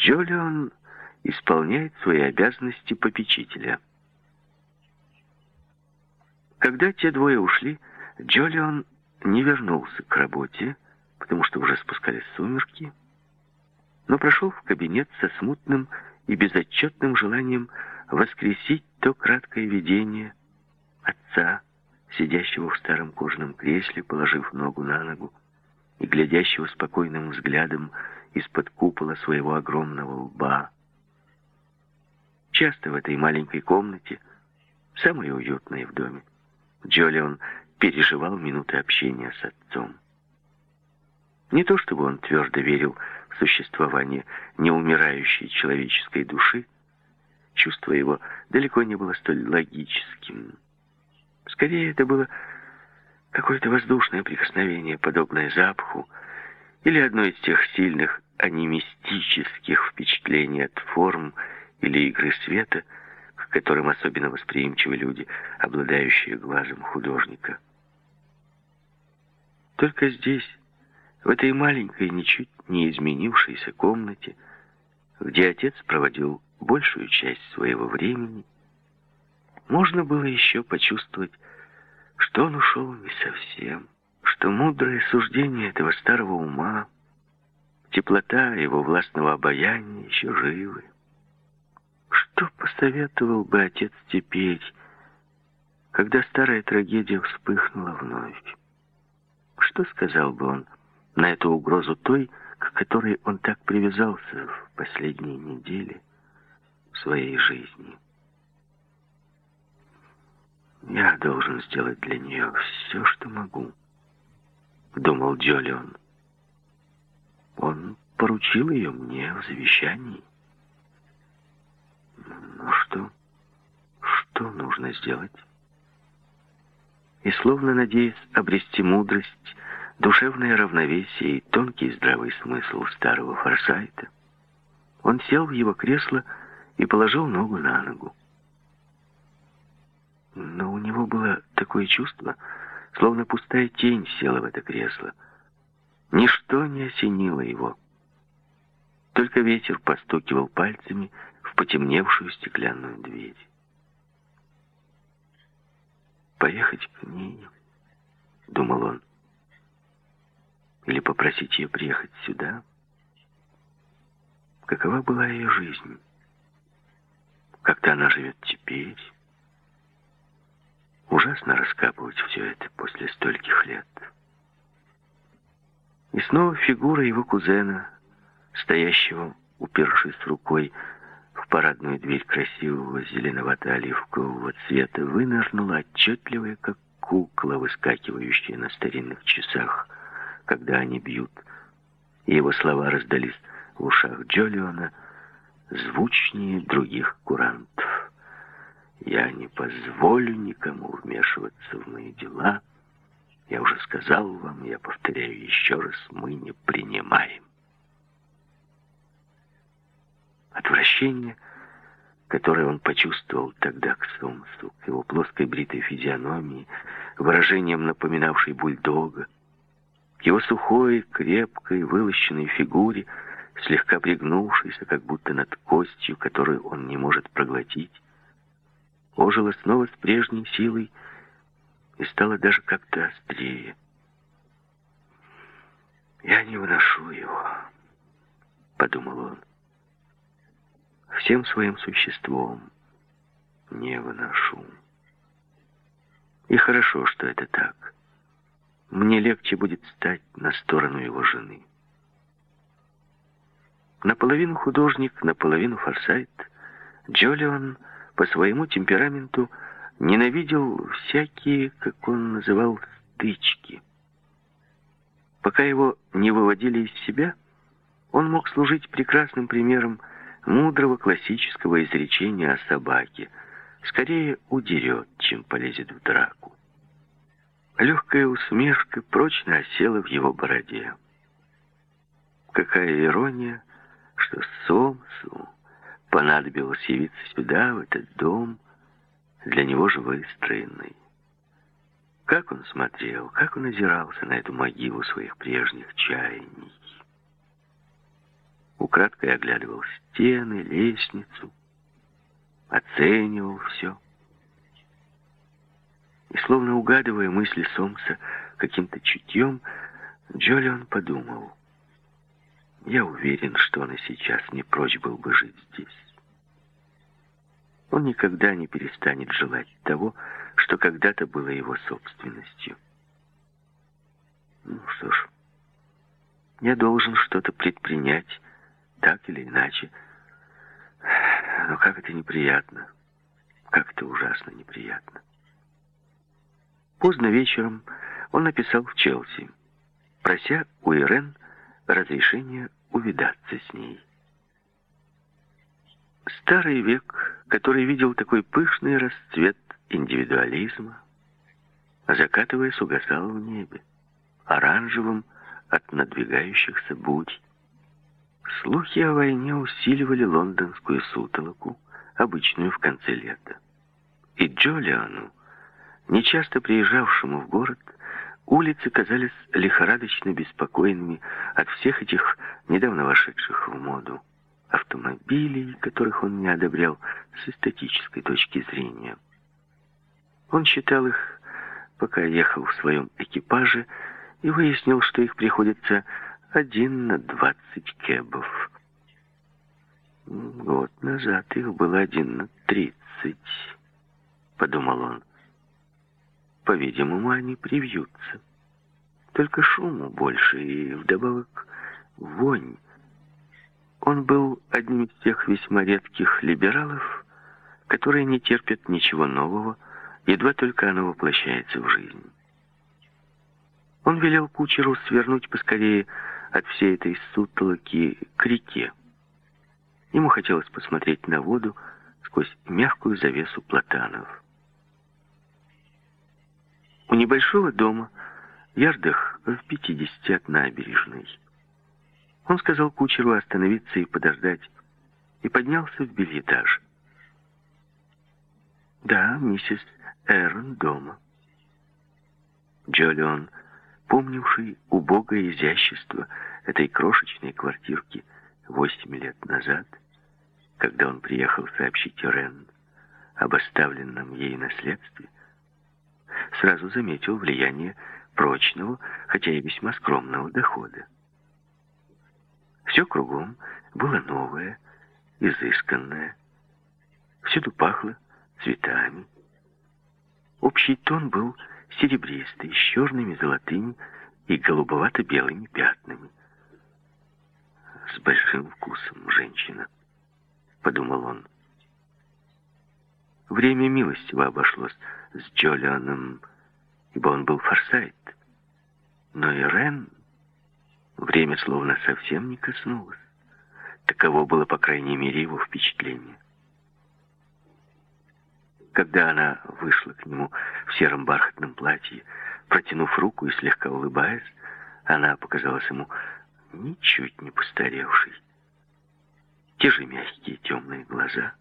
Джолион исполняет свои обязанности попечителя. Когда те двое ушли, Джолион не вернулся к работе, потому что уже спускались сумерки, но прошел в кабинет со смутным и безотчетным желанием воскресить то краткое видение отца, сидящего в старом кожаном кресле, положив ногу на ногу, и глядящего спокойным взглядом из-под купола своего огромного лба. Часто в этой маленькой комнате, самой уютной в доме, Джолион переживал минуты общения с отцом. Не то чтобы он твердо верил в существование неумирающей человеческой души, чувство его далеко не было столь логическим. Скорее, это было какое-то воздушное прикосновение, подобное запаху, или одно из тех сильных анимистических впечатлений от форм или игры света, к которым особенно восприимчивы люди, обладающие глазом художника. Только здесь, в этой маленькой, ничуть не изменившейся комнате, где отец проводил большую часть своего времени, можно было еще почувствовать, что он ушел не совсем, что мудрое суждение этого старого ума, теплота его властного обаяния еще живы. Что посоветовал бы отец теперь, когда старая трагедия вспыхнула вновь? Что сказал бы он на эту угрозу той, к которой он так привязался в последние недели своей жизни? Я должен сделать для нее все, что могу, думал Джолион. Он поручил ее мне в завещании. Ну что? Что нужно сделать? И словно надеясь обрести мудрость, душевное равновесие и тонкий здравый смысл старого Форсайта, он сел в его кресло и положил ногу на ногу. Но у него было такое чувство, словно пустая тень села в это кресло. Ничто не осенило его. Только ветер постукивал пальцами в потемневшую стеклянную дверь. «Поехать к ней», — думал он, — «или попросить ее приехать сюда». Какова была ее жизнь? Как-то она живет теперь? Ужасно раскапывать все это после стольких лет. И снова фигура его кузена, стоящего, упершись рукой в парадную дверь красивого зеленовато-оливкового цвета, вынырнула отчетливая, как кукла, выскакивающая на старинных часах, когда они бьют. И его слова раздались в ушах Джолиона, звучнее других курантов. Я не позволю никому вмешиваться в мои дела. Я уже сказал вам, я повторяю еще раз, мы не принимаем. Отвращение, которое он почувствовал тогда к Сомсу, к его плоской бритой физиономии, выражением напоминавшей бульдога, к его сухой, крепкой, вылощенной фигуре, слегка пригнувшейся, как будто над костью, которую он не может проглотить, ожило снова с прежней силой и стало даже как-то острее. «Я не выношу его», — подумал он. «Всем своим существом не выношу. И хорошо, что это так. Мне легче будет стать на сторону его жены». Наполовину художник, наполовину форсайт, Джолион — по своему темпераменту ненавидел всякие, как он называл, стычки. Пока его не выводили из себя, он мог служить прекрасным примером мудрого классического изречения о собаке. Скорее удерет, чем полезет в драку. Легкая усмешка прочно осела в его бороде. Какая ирония, что Сомсу понадобилось явиться сюда, в этот дом, для него же выстроенный. Как он смотрел, как он озирался на эту могилу своих прежних чаяний. украдкой оглядывал стены, лестницу, оценивал все. И словно угадывая мысли Сомса каким-то чутьем, Джолион подумал, «Я уверен, что он и сейчас не прочь был бы жить здесь. Он никогда не перестанет желать того, что когда-то было его собственностью. Ну что ж, я должен что-то предпринять, так или иначе. Но как это неприятно, как это ужасно неприятно. Поздно вечером он написал в Челси, прося у Ирен разрешения увидаться с ней. Старый век, который видел такой пышный расцвет индивидуализма, закатываясь, угасал в небе, оранжевым от надвигающихся бурь. Слухи о войне усиливали лондонскую сутолоку, обычную в конце лета. И Джолиану Нечасто приезжавшему в город, улицы казались лихорадочно беспокойными от всех этих недавно вошедших в моду автомобилей, которых он не одобрял с эстетической точки зрения. Он считал их, пока ехал в своем экипаже, и выяснил, что их приходится один на двадцать кэбов. Год назад их было один на тридцать, подумал он. По-видимому, они привьются. Только шуму больше и вдобавок вонь. Он был одним из тех весьма редких либералов, которые не терпят ничего нового, едва только оно воплощается в жизнь. Он велел кучеру свернуть поскорее от всей этой сутолоки к реке. Ему хотелось посмотреть на воду сквозь мягкую завесу платанов. У небольшого дома, ярдах в пятидесяти от набережной. Он сказал кучеру остановиться и подождать, и поднялся в бельетаж. «Да, миссис Эрн дома». Джолион, помнивший убогое изящество этой крошечной квартирки восемь лет назад, когда он приехал сообщить Рен об оставленном ей наследстве, сразу заметил влияние прочного, хотя и весьма скромного дохода. Все кругом было новое, изысканное. Всюду пахло цветами. Общий тон был серебристый, с черными, золотыми и голубовато-белыми пятнами. «С большим вкусом женщина», — подумал он. Время милостиво обошлось с Джолианом, ибо он был форсайт. Но и Рен время словно совсем не коснулось. Таково было, по крайней мере, его впечатление. Когда она вышла к нему в сером бархатном платье, протянув руку и слегка улыбаясь, она показалась ему ничуть не постаревшей. Те же мягкие темные глаза,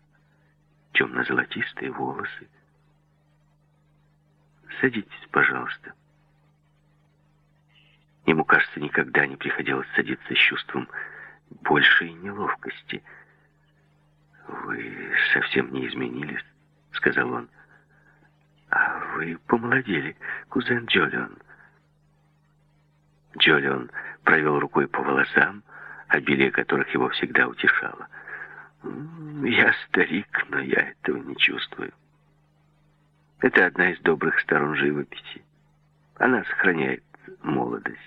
темно-золотистые волосы, Садитесь, пожалуйста. Ему, кажется, никогда не приходилось садиться с чувством большей неловкости. «Вы совсем не изменились», — сказал он. «А вы помолодели, кузен Джолион». Джолион провел рукой по волосам, обилие которых его всегда утешало. «Я старик, но я этого не чувствую». Это одна из добрых сторон живописи. Она сохраняет молодость.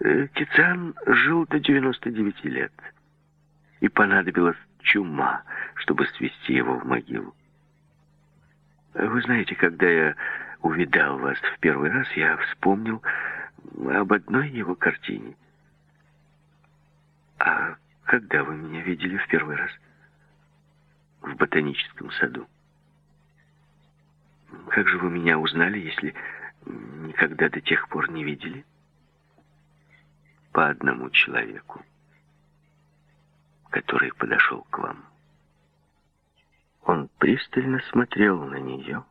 Э, Тициан жил до 99 лет, и понадобилась чума, чтобы свести его в могилу. Вы знаете, когда я увидал вас в первый раз, я вспомнил об одной его картине. А когда вы меня видели в первый раз? В ботаническом саду. Как же вы меня узнали, если никогда до тех пор не видели? По одному человеку, который подошел к вам. Он пристально смотрел на нее,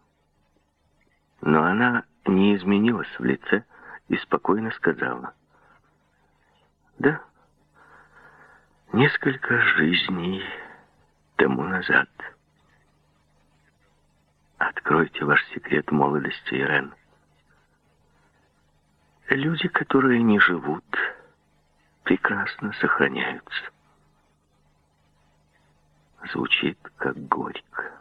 но она не изменилась в лице и спокойно сказала. «Да, Несколько жизней тому назад. Откройте ваш секрет молодости, Ирен. Люди, которые не живут, прекрасно сохраняются. Звучит как горько.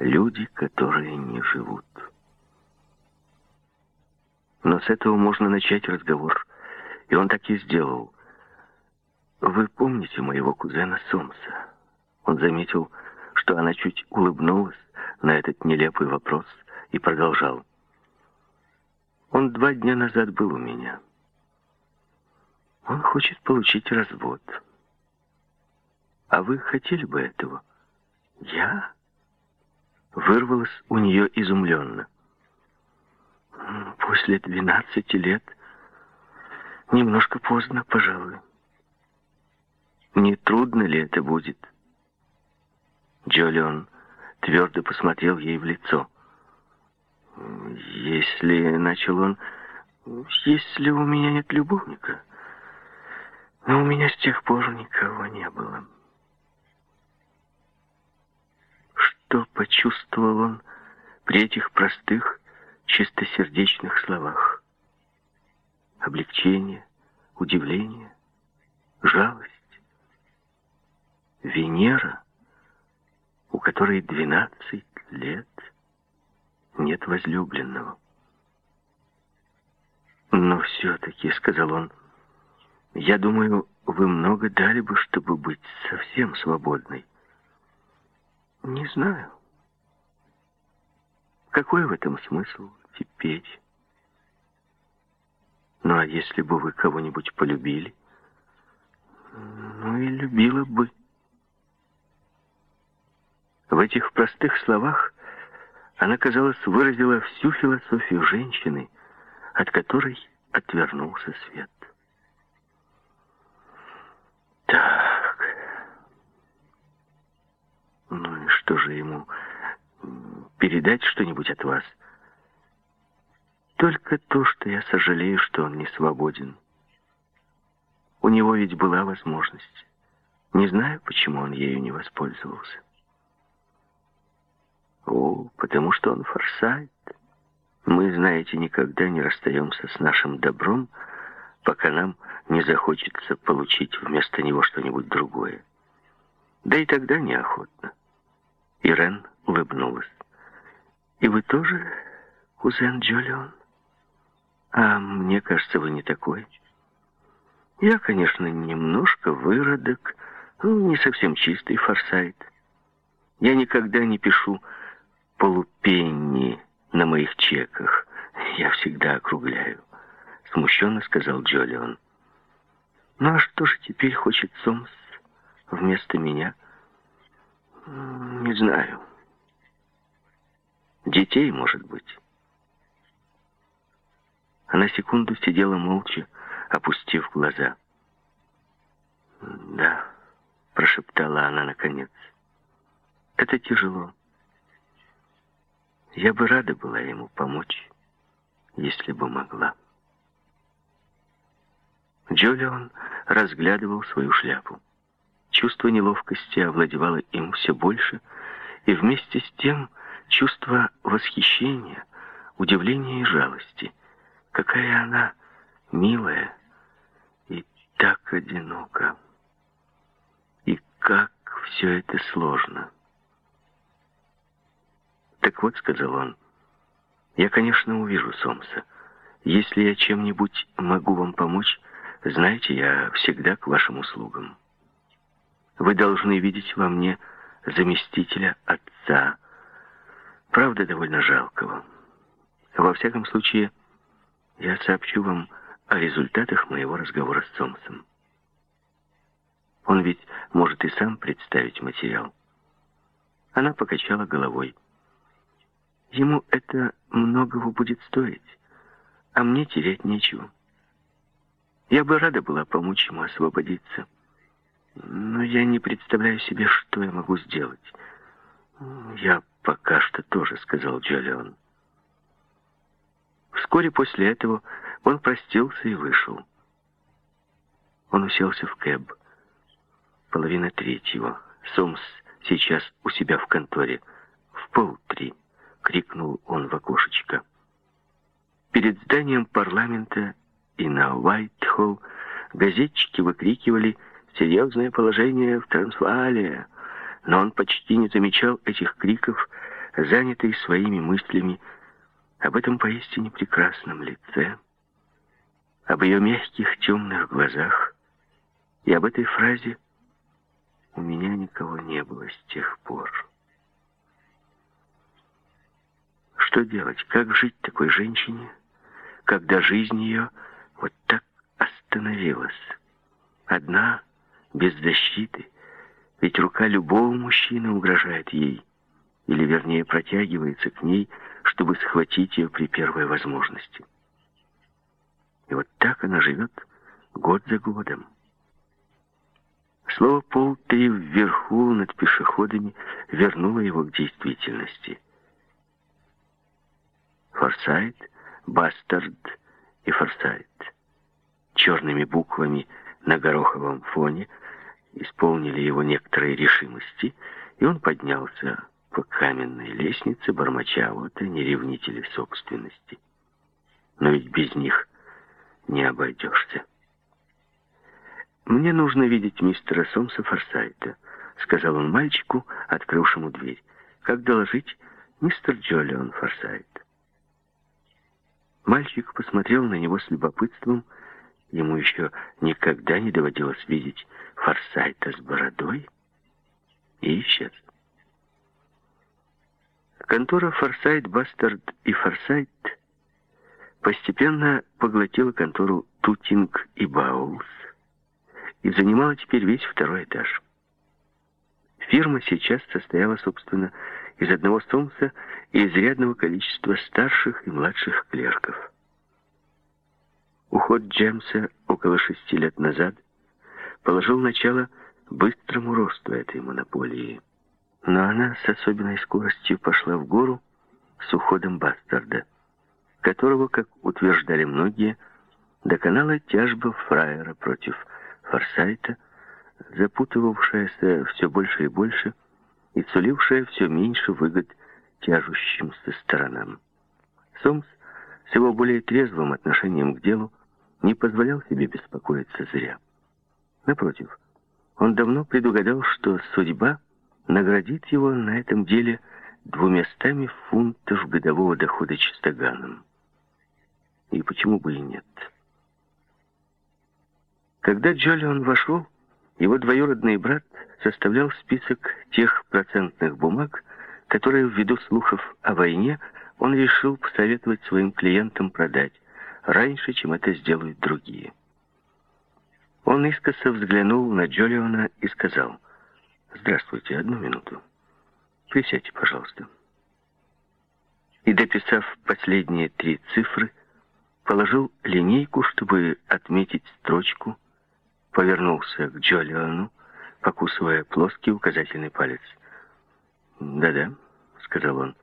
Люди, которые не живут. Но с этого можно начать разговор. И он так и сделал. Вы помните моего кузена Сомса? Он заметил, что она чуть улыбнулась на этот нелепый вопрос и продолжал. Он два дня назад был у меня. Он хочет получить развод. А вы хотели бы этого? Я? Вырвалась у нее изумленно. После двенадцати лет немножко поздно, пожалуй. Не трудно ли это будет? Джолион твердо посмотрел ей в лицо. Если, начал он, если у меня нет любовника, но у меня с тех пор никого не было. Что почувствовал он при этих простых, чистосердечных словах? Облегчение, удивление, жалость. Венера, у которой двенадцать лет, нет возлюбленного. Но все-таки, сказал он, я думаю, вы много дали бы, чтобы быть совсем свободной. Не знаю. Какой в этом смысл теперь? Ну, а если бы вы кого-нибудь полюбили? Ну и любила бы. В этих простых словах она, казалось, выразила всю философию женщины, от которой отвернулся свет. Так. Ну и что же ему? Передать что-нибудь от вас? Только то, что я сожалею, что он не свободен. У него ведь была возможность. Не знаю, почему он ею не воспользовался. О, потому что он форсайт. Мы, знаете, никогда не расстаемся с нашим добром, пока нам не захочется получить вместо него что-нибудь другое. Да и тогда неохотно. Ирен улыбнулась. «И вы тоже, кузен Джолион? А мне кажется, вы не такой. Я, конечно, немножко выродок, ну, не совсем чистый форсайт. Я никогда не пишу полупенни на моих чеках. Я всегда округляю. Смущенно сказал Джолион. Ну а что же теперь хочет Сомс вместо меня? Не знаю. Детей, может быть. Она секунду сидела молча, опустив глаза. «Да», — прошептала она наконец, — «это тяжело. Я бы рада была ему помочь, если бы могла. Джолион разглядывал свою шляпу. Чувство неловкости овладевало им все больше, и вместе с тем чувство восхищения, удивления и жалости. Какая она милая и так одинока. И как все это сложно. «Так вот», — сказал он, — «я, конечно, увижу Сомса. Если я чем-нибудь могу вам помочь, знаете, я всегда к вашим услугам. Вы должны видеть во мне заместителя отца, правда, довольно жалкого. Во всяком случае, я сообщу вам о результатах моего разговора с Сомсом. Он ведь может и сам представить материал». Она покачала головой. Ему это многого будет стоить, а мне терять нечего. Я бы рада была помочь ему освободиться, но я не представляю себе, что я могу сделать. Я пока что тоже, сказал Джолион. Вскоре после этого он простился и вышел. Он уселся в кэб Половина третьего. Сомс сейчас у себя в конторе. В полтри, крикнул он в окошечко. Перед зданием парламента и на Уайтхолл газетчики выкрикивали «Серьезное положение в Трансваале!», но он почти не замечал этих криков, занятый своими мыслями об этом поистине прекрасном лице, об ее мягких темных глазах и об этой фразе «У меня никого не было с тех пор». Что делать? Как жить такой женщине, когда жизнь ее вот так остановилась? Одна, без защиты, ведь рука любого мужчины угрожает ей, или вернее протягивается к ней, чтобы схватить ее при первой возможности. И вот так она живет год за годом. Слово «полтри» вверху над пешеходами вернуло его к действительности. Форсайт, Бастард и Форсайт. Черными буквами на гороховом фоне исполнили его некоторые решимости, и он поднялся по каменной лестнице, бормоча вот они ревнители собственности. Но ведь без них не обойдешься. «Мне нужно видеть мистера Сомса Форсайта», — сказал он мальчику, открывшему дверь. «Как доложить, мистер Джолион Форсайт?» Мальчик посмотрел на него с любопытством. Ему еще никогда не доводилось видеть Форсайта с бородой. И исчез. Контора Форсайт, Бастард и Форсайт постепенно поглотила контору Тутинг и Баулс и занимала теперь весь второй этаж. Фирма сейчас состояла, собственно, из одного Сомса и изрядного количества старших и младших клерков. Уход Джемса около шести лет назад положил начало быстрому росту этой монополии но она с особенной скоростью пошла в гору с уходом Бастарда, которого, как утверждали многие, доконала тяжба Фраера против Форсайта, запутывавшаяся все больше и больше и сулившая все меньше выгод тяжущимся сторонам. Сомс с его более трезвым отношением к делу не позволял себе беспокоиться зря. Напротив, он давно предугадал, что судьба — наградит его на этом деле двумястами фунтов годового дохода чистоганом. И почему бы и нет? Когда Джолион вошел, его двоюродный брат составлял список тех процентных бумаг, которые ввиду слухов о войне он решил посоветовать своим клиентам продать раньше, чем это сделают другие. Он искоса взглянул на Джолиона и сказал — Здравствуйте, одну минуту. Присядьте, пожалуйста. И, дописав последние три цифры, положил линейку, чтобы отметить строчку, повернулся к Джолиану, покусывая плоский указательный палец. «Да-да», — сказал он.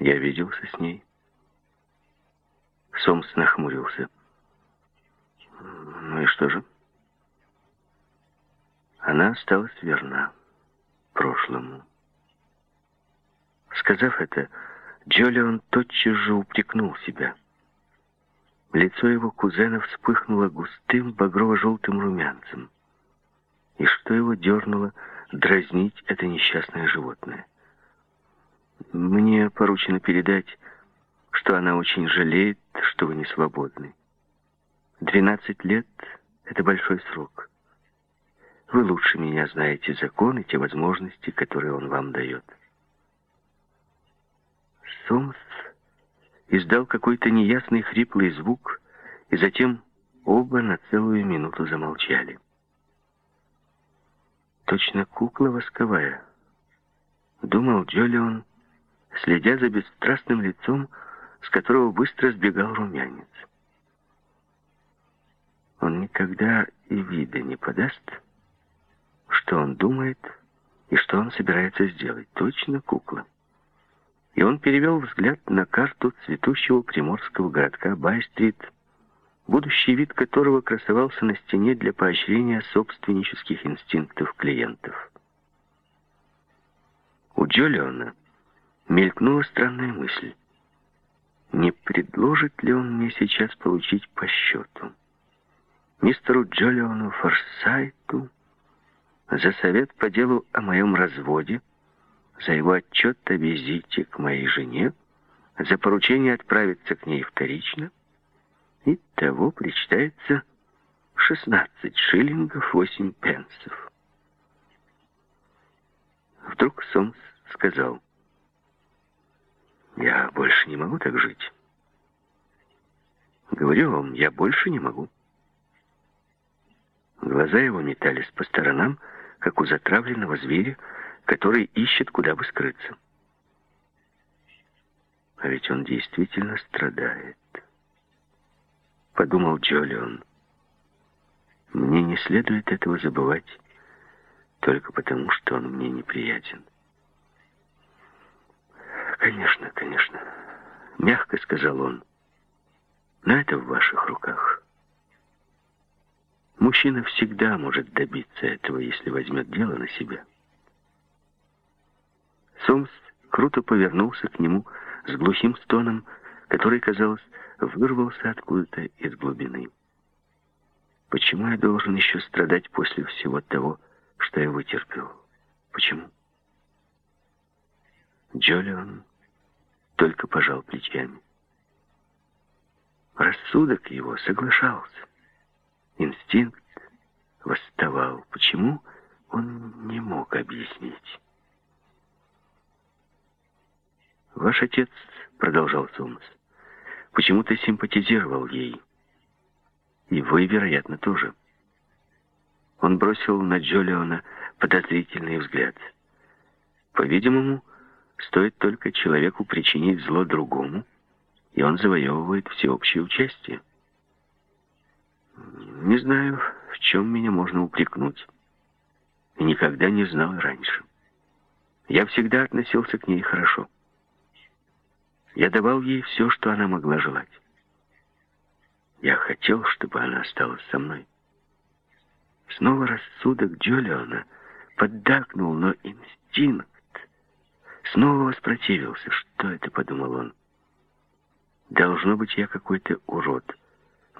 «Я виделся с ней». Сомс нахмурился. «Ну и что же?» Она осталась верна прошлому. Сказав это, Джолион тотчас же упрекнул себя. Лицо его кузена вспыхнуло густым багрово-желтым румянцем. И что его дернуло дразнить это несчастное животное? Мне поручено передать, что она очень жалеет, что вы не свободны. Двенадцать лет — это большой срок. Вы лучше меня знаете закон и те возможности, которые он вам дает. Сомс издал какой-то неясный хриплый звук, и затем оба на целую минуту замолчали. Точно кукла восковая, думал Джолион, следя за бесстрастным лицом, с которого быстро сбегал румянец. Он никогда и вида не подаст, что он думает и что он собирается сделать. Точно кукла. И он перевел взгляд на карту цветущего приморского городка Бай-стрит, будущий вид которого красовался на стене для поощрения собственнических инстинктов клиентов. У Джолиона мелькнула странная мысль. Не предложит ли он мне сейчас получить по счету? Мистеру Джолиону Форсайту за совет по делу о моем разводе, за его отчет о визите к моей жене, за поручение отправиться к ней вторично, и того причитается 16 шиллингов 8 пенсов. Вдруг Сомс сказал, «Я больше не могу так жить. Говорю вам, я больше не могу». Глаза его метались по сторонам, как у затравленного зверя, который ищет, куда бы скрыться. А ведь он действительно страдает. Подумал Джолион. Мне не следует этого забывать, только потому, что он мне неприятен. «Конечно, конечно», — мягко сказал он. «Но это в ваших руках». Мужчина всегда может добиться этого, если возьмет дело на себя. Сомс круто повернулся к нему с глухим стоном, который, казалось, вырвался откуда-то из глубины. Почему я должен еще страдать после всего того, что я вытерпел? Почему? Джолион только пожал плечами. Рассудок его соглашался. Инстинкт восставал. Почему он не мог объяснить? «Ваш отец», — продолжал Сомас, — «почему-то симпатизировал ей. И вы, вероятно, тоже». Он бросил на Джолиона подозрительный взгляд. По-видимому, стоит только человеку причинить зло другому, и он завоевывает всеобщее участие. Не знаю, в чем меня можно упрекнуть. Никогда не знал раньше. Я всегда относился к ней хорошо. Я давал ей все, что она могла желать. Я хотел, чтобы она осталась со мной. Снова рассудок Джолиона поддакнул, но инстинкт снова воспротивился. Что это, подумал он? Должно быть, я какой-то урод.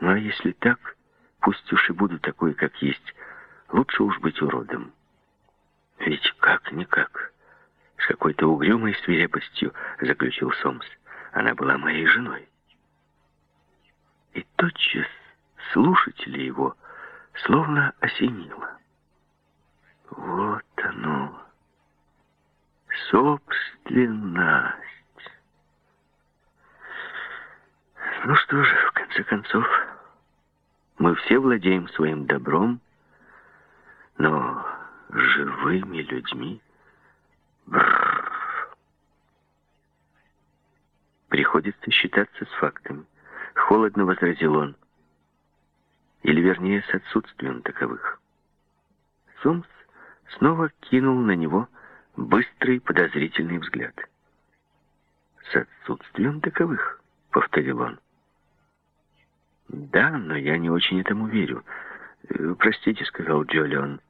Ну, а если так, пусть уж и буду такой, как есть. Лучше уж быть уродом. Ведь как-никак, с какой-то угрюмой свирепостью заключил Сомс. Она была моей женой. И тотчас слушатели его словно осенило. Вот оно, собственность. Ну что же, в конце концов, мы все владеем своим добром, но живыми людьми... Бррр. Приходится считаться с фактами. Холодно возразил он. Или, вернее, с отсутствием таковых. Сомс снова кинул на него быстрый подозрительный взгляд. «С отсутствием таковых», — повторил он. «Да, но я не очень этому верю. Э, простите», — сказал Джолион.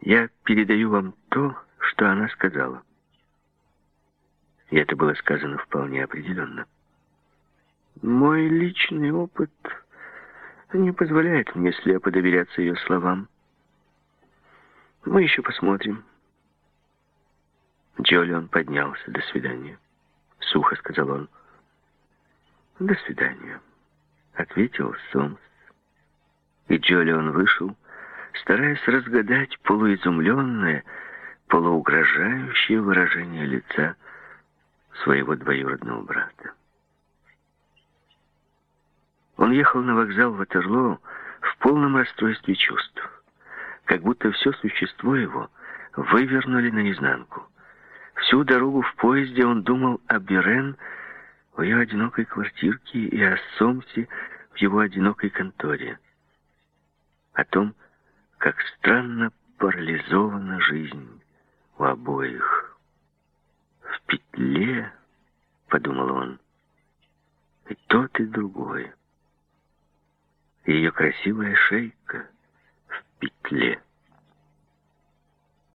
«Я передаю вам то, что она сказала». И это было сказано вполне определенно. Мой личный опыт не позволяет мне слепо доверяться ее словам. Мы еще посмотрим. Джолион поднялся. До свидания. Сухо сказал он. До свидания. Ответил Сомс. И Джолион вышел, стараясь разгадать полуизумленное, полуугрожающее выражение лица своего двоюродного брата. Он ехал на вокзал Ватерлоу в полном расстройстве чувств, как будто все существо его вывернули наизнанку. Всю дорогу в поезде он думал о Берен, о ее одинокой квартирке и о Сомсе в его одинокой конторе. О том, как странно парализована жизнь у обоих в петле, подумал он, и тот, и другой. ее красивая шейка в петле.